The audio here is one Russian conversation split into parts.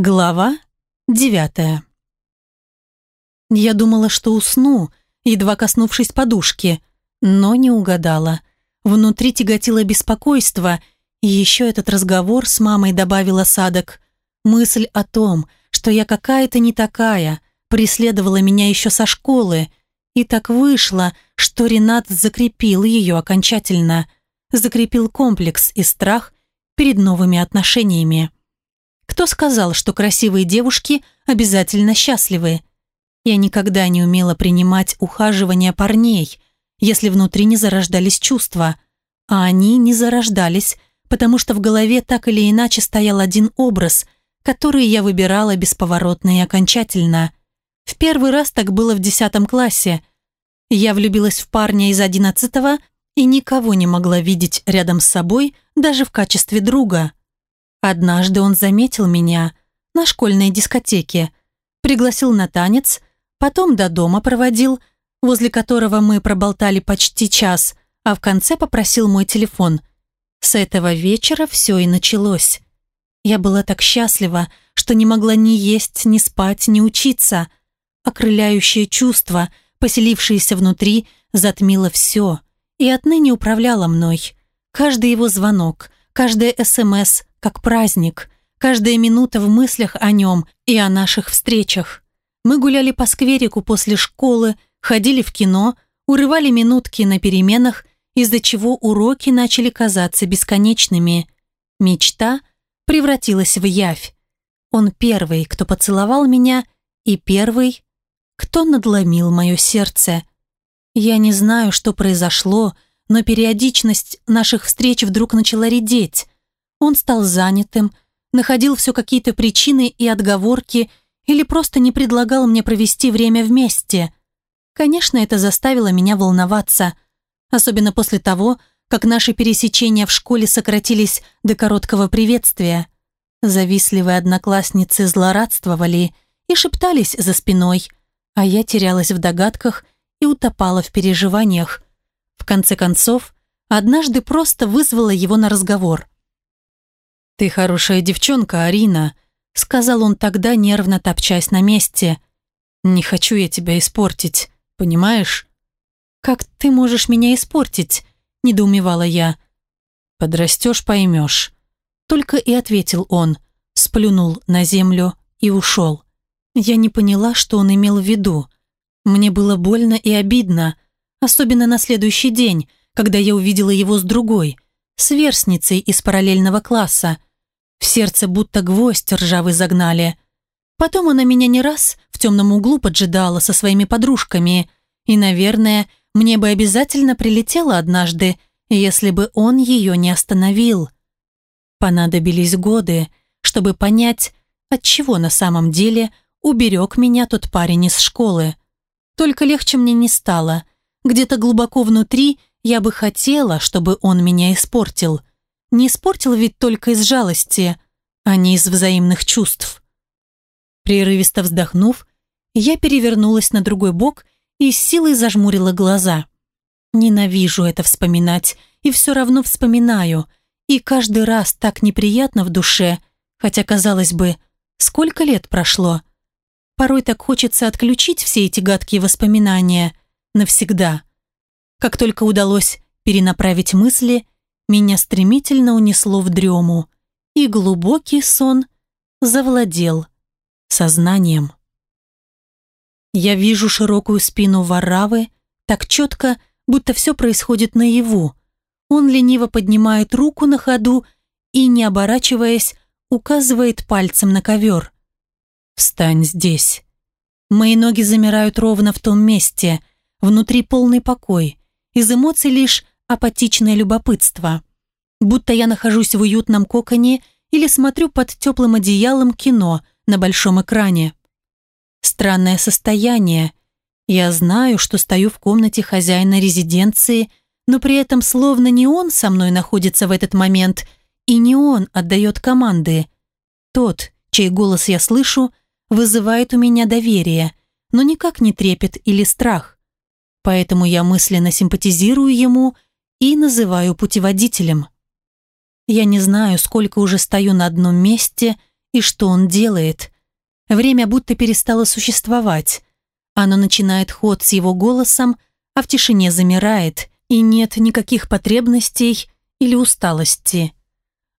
Глава девятая. Я думала, что усну, едва коснувшись подушки, но не угадала. Внутри тяготило беспокойство, и еще этот разговор с мамой добавил осадок. Мысль о том, что я какая-то не такая, преследовала меня еще со школы, и так вышло, что Ренат закрепил ее окончательно, закрепил комплекс и страх перед новыми отношениями. Кто сказал, что красивые девушки обязательно счастливы? Я никогда не умела принимать ухаживания парней, если внутри не зарождались чувства. А они не зарождались, потому что в голове так или иначе стоял один образ, который я выбирала бесповоротно и окончательно. В первый раз так было в десятом классе. Я влюбилась в парня из одиннадцатого и никого не могла видеть рядом с собой даже в качестве друга. Однажды он заметил меня на школьной дискотеке, пригласил на танец, потом до дома проводил, возле которого мы проболтали почти час, а в конце попросил мой телефон. С этого вечера все и началось. Я была так счастлива, что не могла ни есть, ни спать, ни учиться. Окрыляющее чувство, поселившееся внутри, затмило все и отныне управляло мной. Каждый его звонок, каждое СМС, как праздник, каждая минута в мыслях о нем и о наших встречах. Мы гуляли по скверику после школы, ходили в кино, урывали минутки на переменах, из-за чего уроки начали казаться бесконечными. Мечта превратилась в явь. Он первый, кто поцеловал меня, и первый, кто надломил мое сердце. Я не знаю, что произошло, но периодичность наших встреч вдруг начала редеть. Он стал занятым, находил все какие-то причины и отговорки или просто не предлагал мне провести время вместе. Конечно, это заставило меня волноваться, особенно после того, как наши пересечения в школе сократились до короткого приветствия. Завистливые одноклассницы злорадствовали и шептались за спиной, а я терялась в догадках и утопала в переживаниях. В конце концов, однажды просто вызвала его на разговор. «Ты хорошая девчонка, Арина», — сказал он тогда, нервно топчась на месте. «Не хочу я тебя испортить, понимаешь?» «Как ты можешь меня испортить?» — недоумевала я. «Подрастешь, поймешь». Только и ответил он, сплюнул на землю и ушел. Я не поняла, что он имел в виду. Мне было больно и обидно, особенно на следующий день, когда я увидела его с другой, сверстницей из параллельного класса, в сердце будто гвоздь ржавый загнали. Потом она меня не раз в темном углу поджидала со своими подружками. И, наверное, мне бы обязательно прилетело однажды, если бы он ее не остановил. Понадобились годы, чтобы понять, от чего на самом деле уберег меня тот парень из школы. Только легче мне не стало. Где-то глубоко внутри я бы хотела, чтобы он меня испортил не испортил ведь только из жалости, а не из взаимных чувств. Прерывисто вздохнув, я перевернулась на другой бок и с силой зажмурила глаза. Ненавижу это вспоминать, и все равно вспоминаю, и каждый раз так неприятно в душе, хотя, казалось бы, сколько лет прошло. Порой так хочется отключить все эти гадкие воспоминания навсегда. Как только удалось перенаправить мысли – меня стремительно унесло в дрему, и глубокий сон завладел сознанием. Я вижу широкую спину Варавы, так четко, будто все происходит наяву. Он лениво поднимает руку на ходу и, не оборачиваясь, указывает пальцем на ковер. «Встань здесь». Мои ноги замирают ровно в том месте, внутри полный покой. Из эмоций лишь апатичное любопытство. Будто я нахожусь в уютном коконе или смотрю под теплым одеялом кино на большом экране. Странное состояние. Я знаю, что стою в комнате хозяина резиденции, но при этом словно не он со мной находится в этот момент, и не он отдает команды. Тот, чей голос я слышу, вызывает у меня доверие, но никак не трепет или страх. Поэтому я мысленно симпатизирую ему – и называю путеводителем. Я не знаю, сколько уже стою на одном месте и что он делает. Время будто перестало существовать. Оно начинает ход с его голосом, а в тишине замирает, и нет никаких потребностей или усталости.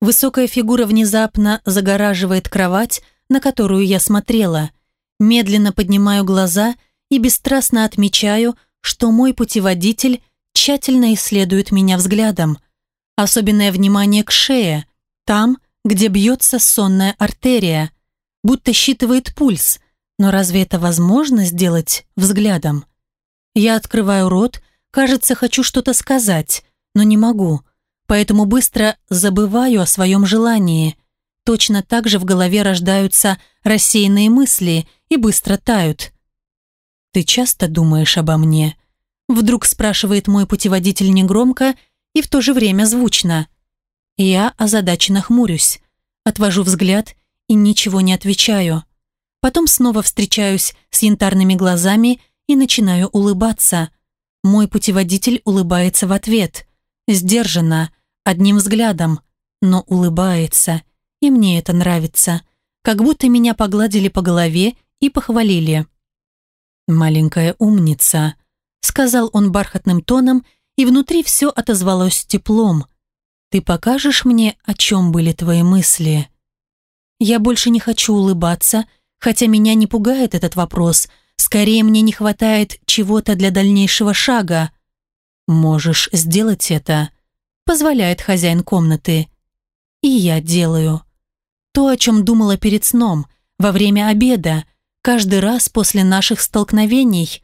Высокая фигура внезапно загораживает кровать, на которую я смотрела. Медленно поднимаю глаза и бесстрастно отмечаю, что мой путеводитель тщательно исследует меня взглядом. Особенное внимание к шее, там, где бьется сонная артерия, будто считывает пульс, но разве это возможно сделать взглядом? Я открываю рот, кажется, хочу что-то сказать, но не могу, поэтому быстро забываю о своем желании. Точно так же в голове рождаются рассеянные мысли и быстро тают. «Ты часто думаешь обо мне?» Вдруг спрашивает мой путеводитель негромко и в то же время звучно. Я озадаченно хмурюсь, отвожу взгляд и ничего не отвечаю. Потом снова встречаюсь с янтарными глазами и начинаю улыбаться. Мой путеводитель улыбается в ответ. Сдержанно, одним взглядом, но улыбается. И мне это нравится. Как будто меня погладили по голове и похвалили. «Маленькая умница», — сказал он бархатным тоном, и внутри все отозвалось теплом. «Ты покажешь мне, о чем были твои мысли?» Я больше не хочу улыбаться, хотя меня не пугает этот вопрос. Скорее, мне не хватает чего-то для дальнейшего шага. «Можешь сделать это», — позволяет хозяин комнаты. И я делаю. То, о чем думала перед сном, во время обеда, каждый раз после наших столкновений.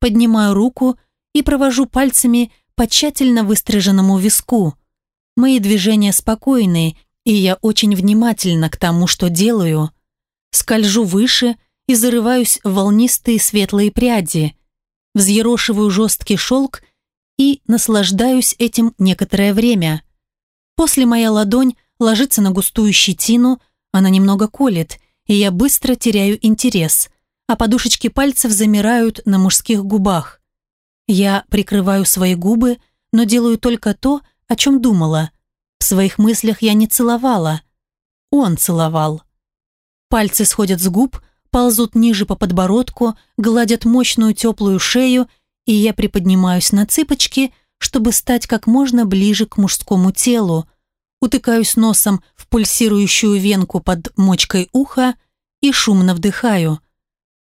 Поднимаю руку и провожу пальцами по тщательно выстриженному виску. Мои движения спокойные, и я очень внимательна к тому, что делаю. Скольжу выше и зарываюсь в волнистые светлые пряди, взъерошиваю жесткий шелк и наслаждаюсь этим некоторое время. После моя ладонь ложится на густую щетину, она немного колет, и я быстро теряю интерес, а подушечки пальцев замирают на мужских губах. Я прикрываю свои губы, но делаю только то, о чем думала – в своих мыслях я не целовала. Он целовал. Пальцы сходят с губ, ползут ниже по подбородку, гладят мощную теплую шею, и я приподнимаюсь на цыпочки, чтобы стать как можно ближе к мужскому телу, утыкаюсь носом в пульсирующую венку под мочкой уха и шумно вдыхаю.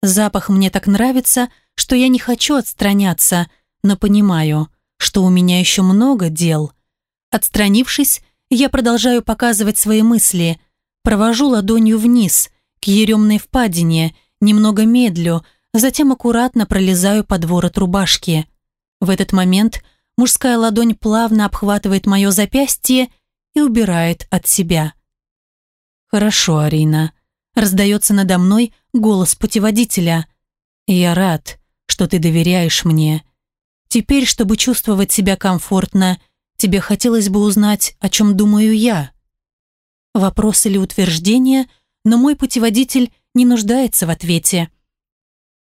Запах мне так нравится, что я не хочу отстраняться, но понимаю, что у меня еще много дел – Отстранившись, я продолжаю показывать свои мысли, провожу ладонью вниз, к еремной впадине, немного медлю, затем аккуратно пролезаю под ворот рубашки. В этот момент мужская ладонь плавно обхватывает мое запястье и убирает от себя. «Хорошо, Арина», — раздается надо мной голос путеводителя. «Я рад, что ты доверяешь мне. Теперь, чтобы чувствовать себя комфортно, Тебе хотелось бы узнать, о чем думаю я?» Вопрос или утверждение, но мой путеводитель не нуждается в ответе.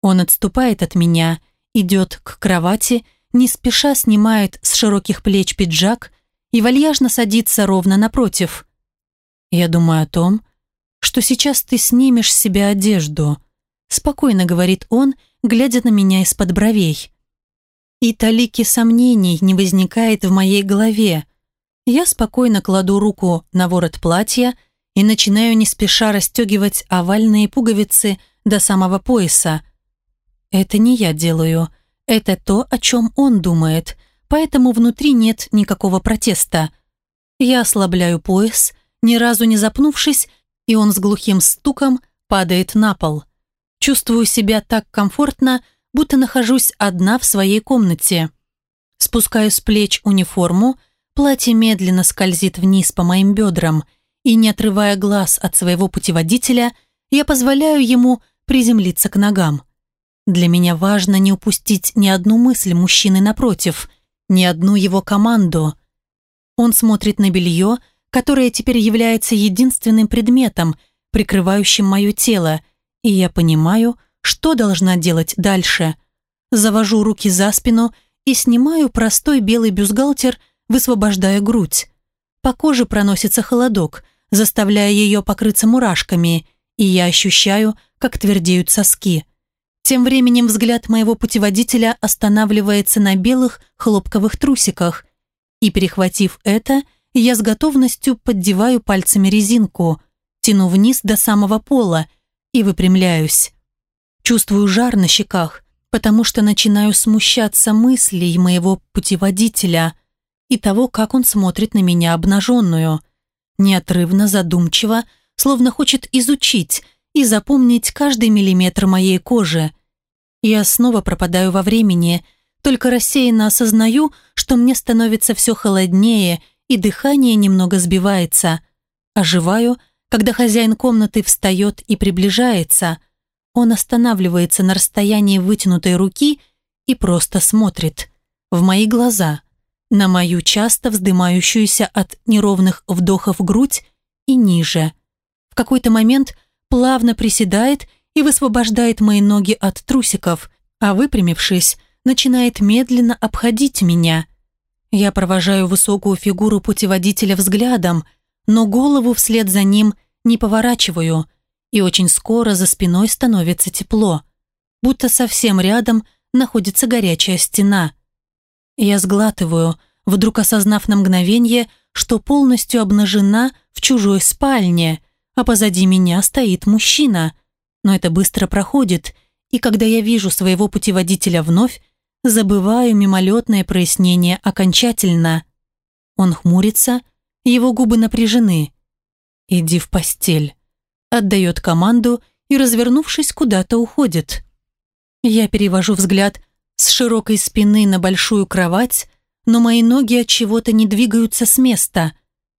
Он отступает от меня, идет к кровати, не спеша снимает с широких плеч пиджак и вальяжно садится ровно напротив. «Я думаю о том, что сейчас ты снимешь с себя одежду», спокойно говорит он, глядя на меня из-под бровей. И талики сомнений не возникает в моей голове. Я спокойно кладу руку на ворот платья и начинаю не спеша расстегивать овальные пуговицы до самого пояса. Это не я делаю, это то, о чем он думает, поэтому внутри нет никакого протеста. Я ослабляю пояс, ни разу не запнувшись, и он с глухим стуком падает на пол. Чувствую себя так комфортно, будто нахожусь одна в своей комнате. Спускаю с плеч униформу, платье медленно скользит вниз по моим бедрам, и, не отрывая глаз от своего путеводителя, я позволяю ему приземлиться к ногам. Для меня важно не упустить ни одну мысль мужчины напротив, ни одну его команду. Он смотрит на белье, которое теперь является единственным предметом, прикрывающим мое тело, и я понимаю, что должна делать дальше. Завожу руки за спину и снимаю простой белый бюстгальтер, высвобождая грудь. По коже проносится холодок, заставляя ее покрыться мурашками, и я ощущаю, как твердеют соски. Тем временем взгляд моего путеводителя останавливается на белых хлопковых трусиках, и, перехватив это, я с готовностью поддеваю пальцами резинку, тяну вниз до самого пола и выпрямляюсь. Чувствую жар на щеках, потому что начинаю смущаться мыслей моего путеводителя и того, как он смотрит на меня обнаженную. Неотрывно, задумчиво, словно хочет изучить и запомнить каждый миллиметр моей кожи. Я снова пропадаю во времени, только рассеянно осознаю, что мне становится все холоднее и дыхание немного сбивается. Оживаю, когда хозяин комнаты встает и приближается. Он останавливается на расстоянии вытянутой руки и просто смотрит. В мои глаза. На мою часто вздымающуюся от неровных вдохов грудь и ниже. В какой-то момент плавно приседает и высвобождает мои ноги от трусиков, а выпрямившись, начинает медленно обходить меня – я провожаю высокую фигуру путеводителя взглядом, но голову вслед за ним не поворачиваю, и очень скоро за спиной становится тепло, будто совсем рядом находится горячая стена. Я сглатываю, вдруг осознав на мгновение, что полностью обнажена в чужой спальне, а позади меня стоит мужчина. Но это быстро проходит, и когда я вижу своего путеводителя вновь, Забываю мимолетное прояснение окончательно. Он хмурится, его губы напряжены. «Иди в постель», отдает команду и, развернувшись, куда-то уходит. Я перевожу взгляд с широкой спины на большую кровать, но мои ноги от чего-то не двигаются с места.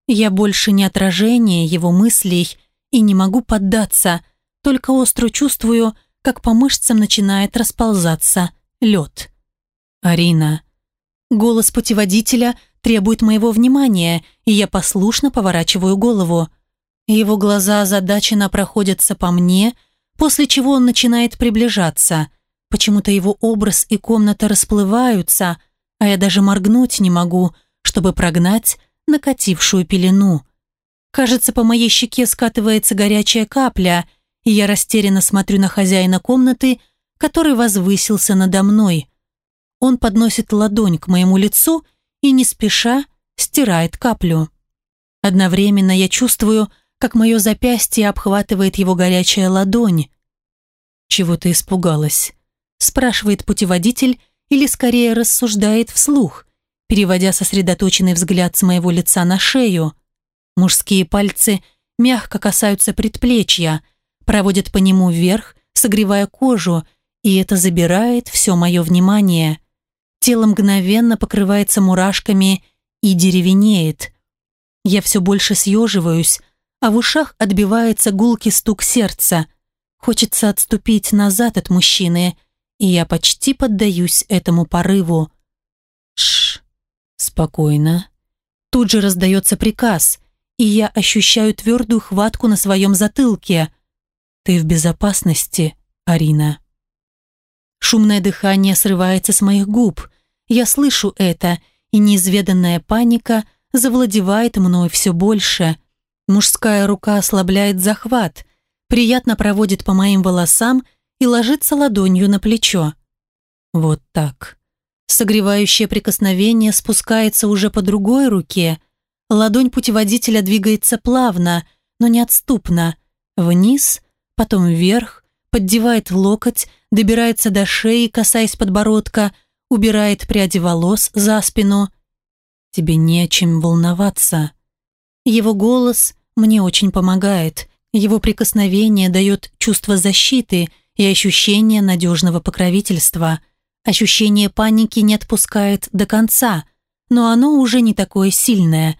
Я больше не отражение его мыслей и не могу поддаться, только остро чувствую, как по мышцам начинает расползаться лед. «Арина». Голос путеводителя требует моего внимания, и я послушно поворачиваю голову. Его глаза озадаченно проходятся по мне, после чего он начинает приближаться. Почему-то его образ и комната расплываются, а я даже моргнуть не могу, чтобы прогнать накатившую пелену. Кажется, по моей щеке скатывается горячая капля, я растерянно смотрю на хозяина комнаты, который возвысился надо мной. Он подносит ладонь к моему лицу и не спеша стирает каплю. Одновременно я чувствую, как мое запястье обхватывает его горячая ладонь. «Чего ты испугалась?» спрашивает путеводитель или скорее рассуждает вслух, переводя сосредоточенный взгляд с моего лица на шею. Мужские пальцы мягко касаются предплечья, проводят по нему вверх, согревая кожу, и это забирает все мое внимание. Тело мгновенно покрывается мурашками и деревенеет. Я все больше съеживаюсь, а в ушах отбивается гулкий стук сердца. Хочется отступить назад от мужчины, и я почти поддаюсь этому порыву. Шш, спокойно. Тут же раздается приказ, и я ощущаю твердую хватку на своем затылке. Ты в безопасности, Арина. Шумное дыхание срывается с моих губ. Я слышу это, и неизведанная паника завладевает мной все больше. Мужская рука ослабляет захват, приятно проводит по моим волосам и ложится ладонью на плечо. Вот так. Согревающее прикосновение спускается уже по другой руке. Ладонь путеводителя двигается плавно, но неотступно. Вниз, потом вверх, поддевает локоть, добирается до шеи, касаясь подбородка, убирает пряди волос за спину. «Тебе не о чем волноваться». Его голос мне очень помогает. Его прикосновение дает чувство защиты и ощущение надежного покровительства. Ощущение паники не отпускает до конца, но оно уже не такое сильное.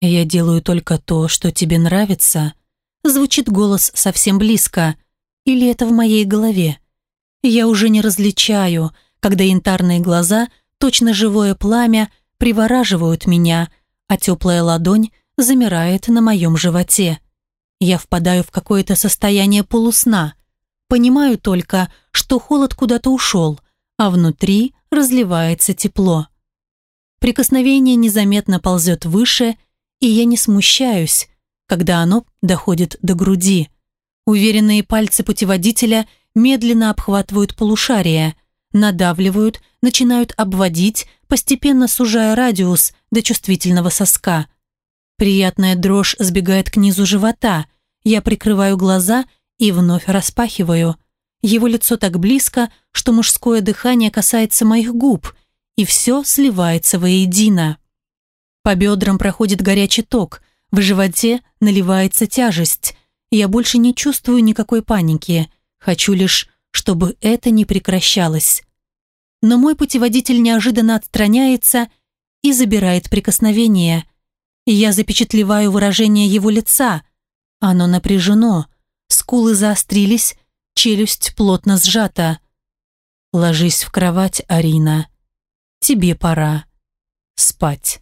«Я делаю только то, что тебе нравится», звучит голос совсем близко. Или это в моей голове? Я уже не различаю, когда янтарные глаза, точно живое пламя, привораживают меня, а теплая ладонь замирает на моем животе. Я впадаю в какое-то состояние полусна. Понимаю только, что холод куда-то ушел, а внутри разливается тепло. Прикосновение незаметно ползет выше, и я не смущаюсь, когда оно доходит до груди. Уверенные пальцы путеводителя медленно обхватывают полушария, надавливают, начинают обводить, постепенно сужая радиус до чувствительного соска. Приятная дрожь сбегает к низу живота. Я прикрываю глаза и вновь распахиваю. Его лицо так близко, что мужское дыхание касается моих губ, и все сливается воедино. По бедрам проходит горячий ток, в животе наливается тяжесть. Я больше не чувствую никакой паники. Хочу лишь, чтобы это не прекращалось. Но мой путеводитель неожиданно отстраняется и забирает прикосновение. Я запечатлеваю выражение его лица. Оно напряжено, скулы заострились, челюсть плотно сжата. «Ложись в кровать, Арина. Тебе пора спать».